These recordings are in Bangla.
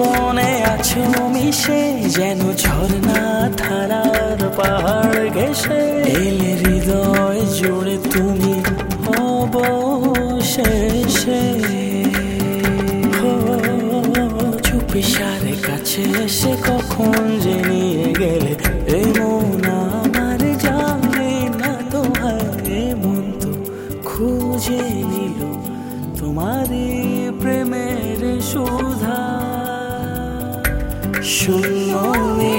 স্বপনে আছো মিশে যেন ঝর্ণা ধারার পাহাড় ঘেসে এলে হৃদয় জুড়ে তুমি অবশেষে। হো, কাছে এসে কখন যে গেলে না তোমার খুঁজে প্রেমের সুধা শূন্য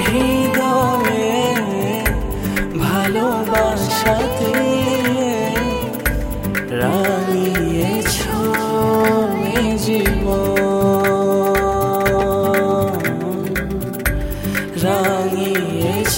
হৃদয়ে ভালোবাসাতে রানিয়েছ জীব রানিয়েছ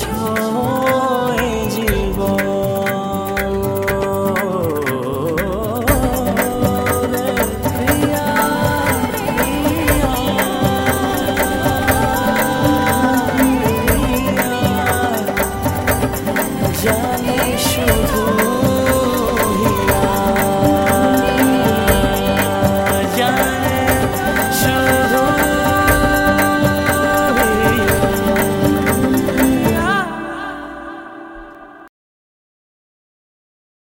Janexu